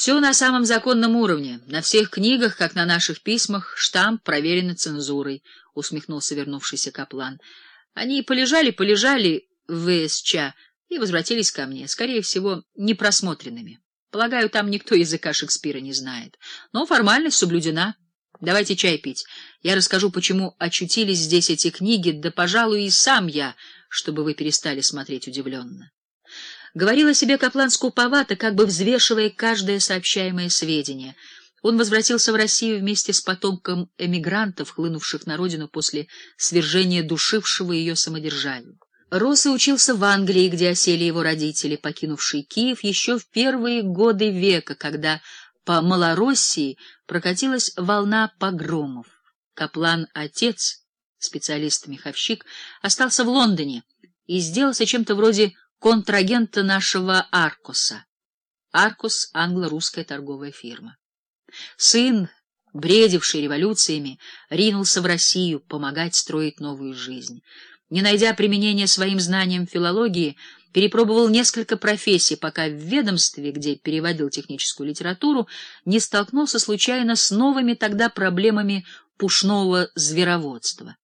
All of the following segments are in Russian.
Все на самом законном уровне. На всех книгах, как на наших письмах, штамп проверен цензурой, — усмехнулся вернувшийся Каплан. Они полежали-полежали в ВСЧ и возвратились ко мне, скорее всего, непросмотренными. Полагаю, там никто языка Шекспира не знает. Но формальность соблюдена. Давайте чай пить. Я расскажу, почему очутились здесь эти книги, да, пожалуй, и сам я, чтобы вы перестали смотреть удивленно. Говорила себе Каплан скуповато, как бы взвешивая каждое сообщаемое сведение. Он возвратился в Россию вместе с потомком эмигрантов, хлынувших на родину после свержения душившего ее самодержавия. Рос и учился в Англии, где осели его родители, покинувшие Киев еще в первые годы века, когда по Малороссии прокатилась волна погромов. Каплан-отец, специалист-меховщик, остался в Лондоне и сделался чем-то вроде контрагента нашего Аркоса. Аркос — англо-русская торговая фирма. Сын, бредивший революциями, ринулся в Россию помогать строить новую жизнь. Не найдя применения своим знаниям филологии, перепробовал несколько профессий, пока в ведомстве, где переводил техническую литературу, не столкнулся случайно с новыми тогда проблемами пушного звероводства.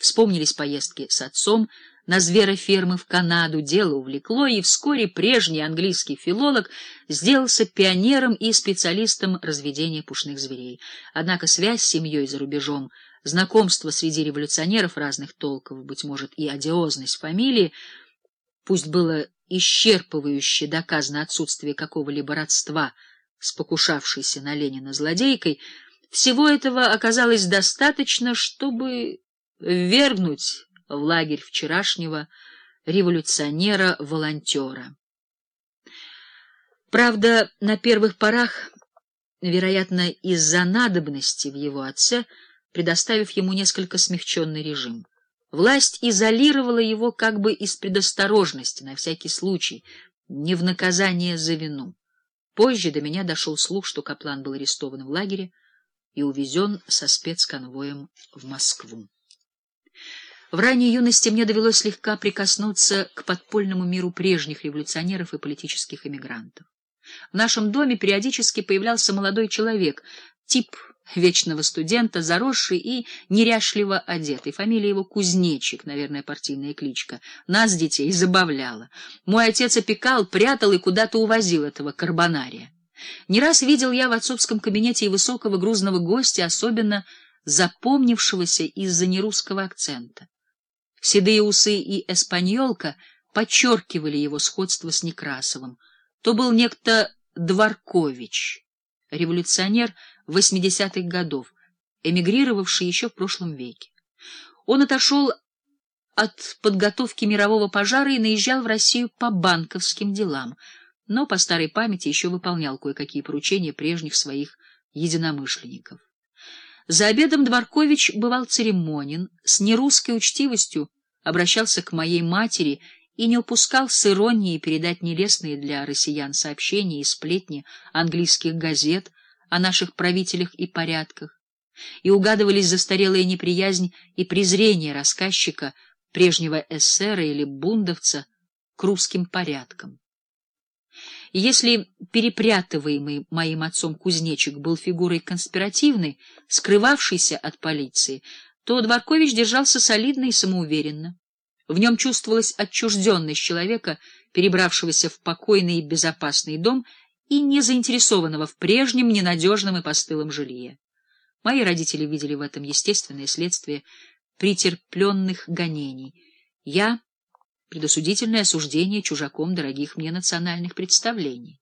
Вспомнились поездки с отцом на зверофермы в Канаду, дело увлекло, и вскоре прежний английский филолог сделался пионером и специалистом разведения пушных зверей. Однако связь с семьей за рубежом, знакомство среди революционеров разных толков, быть может, и одиозность фамилии, пусть было исчерпывающе доказано отсутствие какого-либо родства с покушавшейся на Ленина злодейкой, всего этого оказалось достаточно, чтобы ввергнуть в лагерь вчерашнего революционера-волонтера. Правда, на первых порах, вероятно, из-за надобности в его отце, предоставив ему несколько смягченный режим, власть изолировала его как бы из предосторожности, на всякий случай, не в наказание за вину. Позже до меня дошел слух, что Каплан был арестован в лагере и увезен со спецконвоем в Москву. В ранней юности мне довелось слегка прикоснуться к подпольному миру прежних революционеров и политических эмигрантов. В нашем доме периодически появлялся молодой человек, тип вечного студента, заросший и неряшливо одетый. Фамилия его Кузнечик, наверное, партийная кличка. Нас, детей, забавляла. Мой отец опекал, прятал и куда-то увозил этого карбонария. Не раз видел я в отцовском кабинете и высокого грузного гостя, особенно запомнившегося из-за нерусского акцента. Седые усы и эспаньолка подчеркивали его сходство с Некрасовым. То был некто Дворкович, революционер 80-х годов, эмигрировавший еще в прошлом веке. Он отошел от подготовки мирового пожара и наезжал в Россию по банковским делам, но по старой памяти еще выполнял кое-какие поручения прежних своих единомышленников. За обедом Дворкович бывал церемонен, с нерусской учтивостью обращался к моей матери и не упускал с иронией передать нелестные для россиян сообщения и сплетни английских газет о наших правителях и порядках, и угадывались застарелая неприязнь и презрение рассказчика, прежнего эсера или бундовца, к русским порядкам. Если перепрятываемый моим отцом кузнечик был фигурой конспиративной, скрывавшейся от полиции, то Дворкович держался солидно и самоуверенно. В нем чувствовалась отчужденность человека, перебравшегося в покойный и безопасный дом и не заинтересованного в прежнем ненадежном и постылом жилье. Мои родители видели в этом естественное следствие претерпленных гонений. Я предосудительное осуждение чужаком дорогих мне национальных представлений.